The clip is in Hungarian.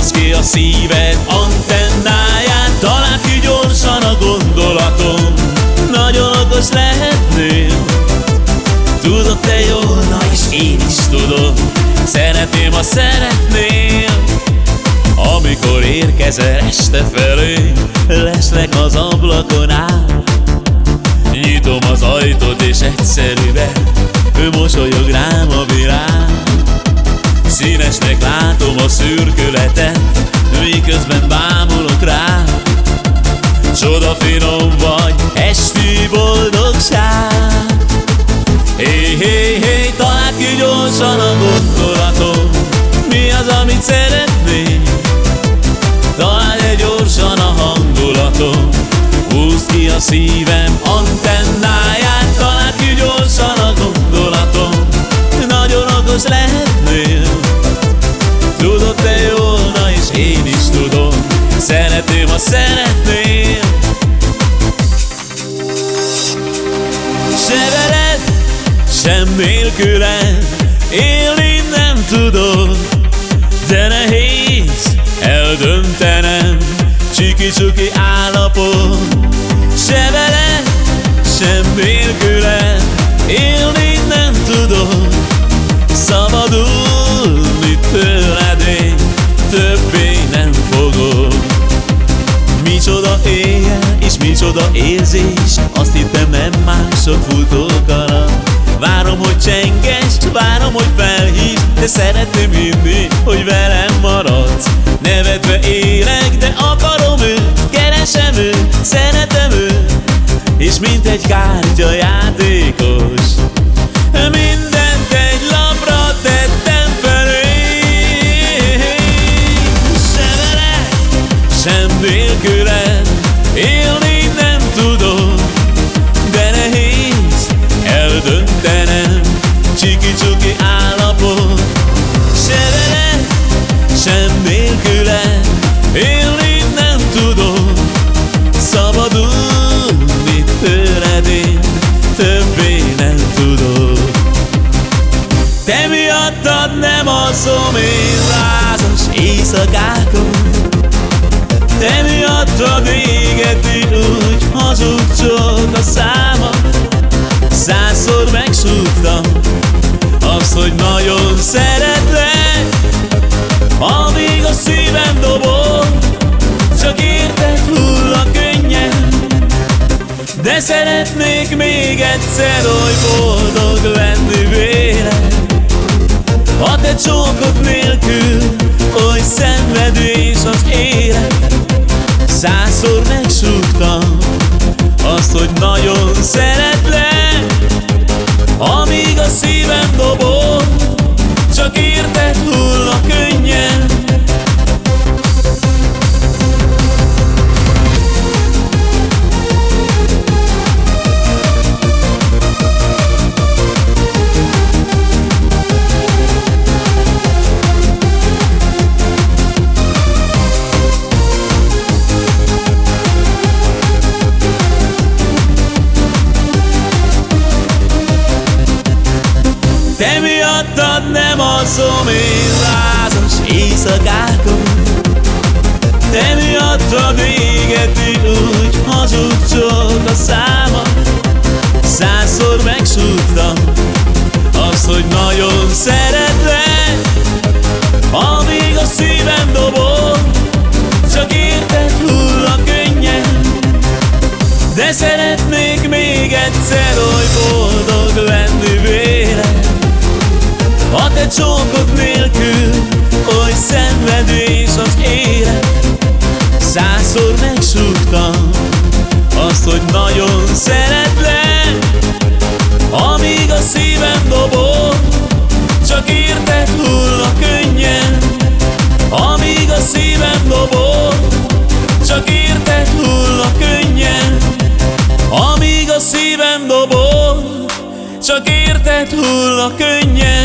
Húzd ki a szíved antennáját Találd ki gyorsan a gondolatom Nagyon okos lehetnél. Tudod te jól, na és én is tudom Szeretném, ha szeretnél. Amikor érkezel este felé Lesznek az ablakon át. Nyitom az ajtót és egyszerűen Ő mosolyog rám a világ Színesnek látom a szürkületet Miközben bámulok rá. Csoda finom vagy, esti boldogság. Hé, hé, hé, találd ki gyorsan a gondolatom Mi az, amit szeretnél? Találd egy gyorsan a hangulatom Húzd ki a szívem tudod De nehéz eldöntenem. Csiki-csuki állapot Se veled, sem nélküled Élni nem tudod Szabadulni tőled én Többé nem fogok. Micsoda éjjel és micsoda érzés Azt hittem nem mások hogy csengest, várom, hogy felhívsz De szeretném hinni, hogy velem maradsz. Nevetve élek, de akarom őt Keresem őt, szeretem őt És mint egy kártya játékos. Mindent egy lapra tettem felé. Se veled, sem nélküled Élni nem tudok Te miattad nem alszom én lázas éjszakákon. Te miattad égeti úgy hazug csak a száma Százszor megsúgtam azt, hogy nagyon szeretlek Amíg a szívem dobog Csak érted hull a könnyen. De szeretnék még egyszer oly boldog lenni véled A te csókod nélkül Oly szenvedés az élet Te miattad nem alszom én lázas éjszakákon Te miattad égeti úgy hazug csak a száma Százszor megsúgtam azt, hogy nagyon szeretlek. Amíg a szívem dobog Csak érted hull a könnyen. De szeretnék még egyszer oly boldog lenni véled a te csókod nélkül Oly szenvedés az élet Százszor megsúgtam Azt, hogy nagyon szeretlek. Amíg a szívem dobog Csak érted hull a könnyen. Amíg a szívem dobog Csak érted hull a könnyen. Amíg a szívem dobog Csak érted hull a könnyen